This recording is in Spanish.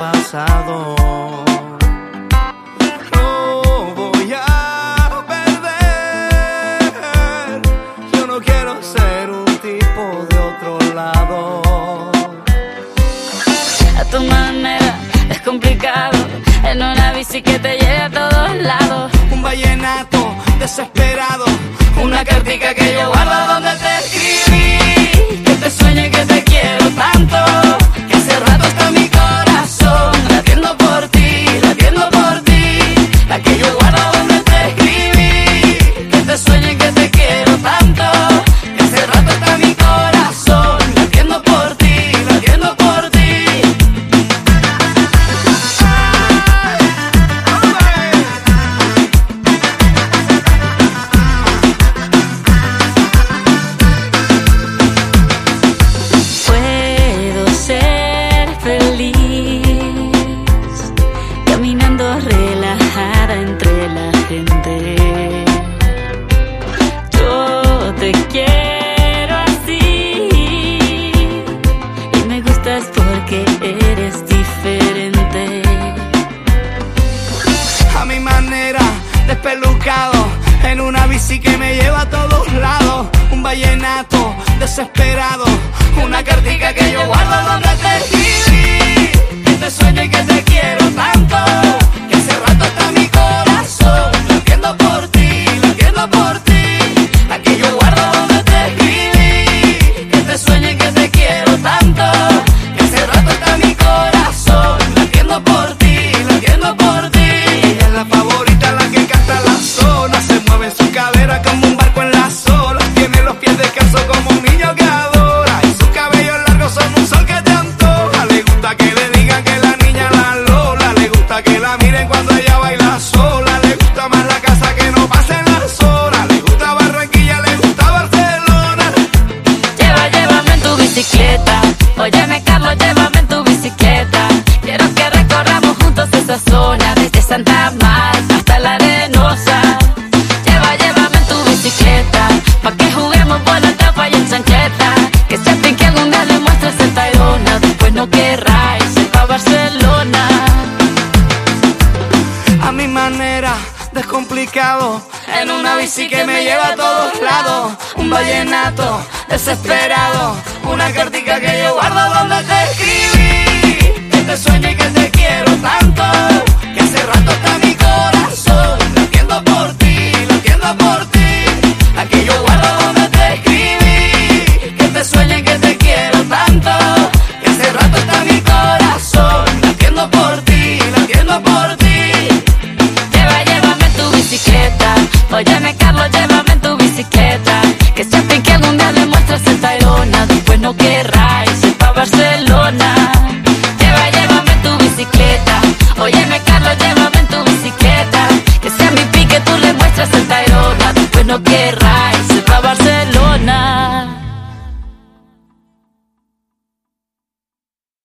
pasado. No voy a perder. Yo no quiero ser un tipo de otro lado. A tu manera es complicado. En una bici que te lleve a todos lados. Un vallenato desesperado. Una cartica que yo guardo porque eres diferente. a mi manera, despelucado, en una bici que me lleva a todos lados, un vallenato desesperado, una cartica que yo guardo donde bicicleta. Óyeme, Carlos, llévame en tu bicicleta. Quiero que recorramos juntos esa zona, desde Santa Marta hasta la arenosa. Lleva, llévame en tu bicicleta, pa' que juguemos por la tapa y en chancleta. Que sepan que algún día le muestres el después no querráis ir pa' Barcelona. a mi manera, descomplicado. En una bici que me lleva a todos lados. Un vallenato desesperado. Una cartica que yo guardo donde te escribí. Que te sueño y que te